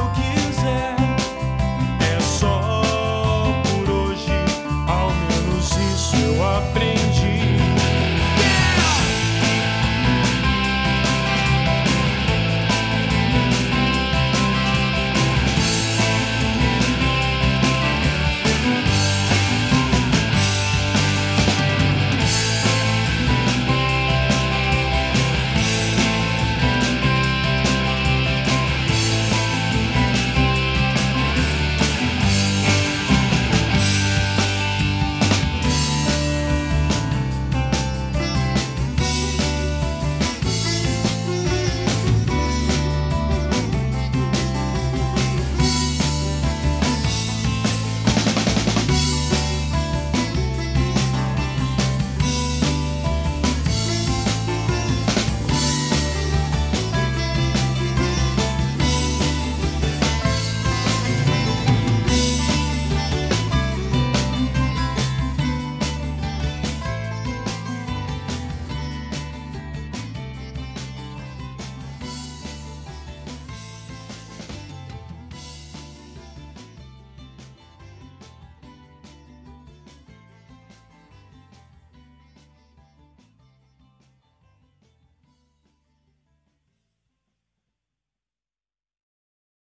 eu quiser.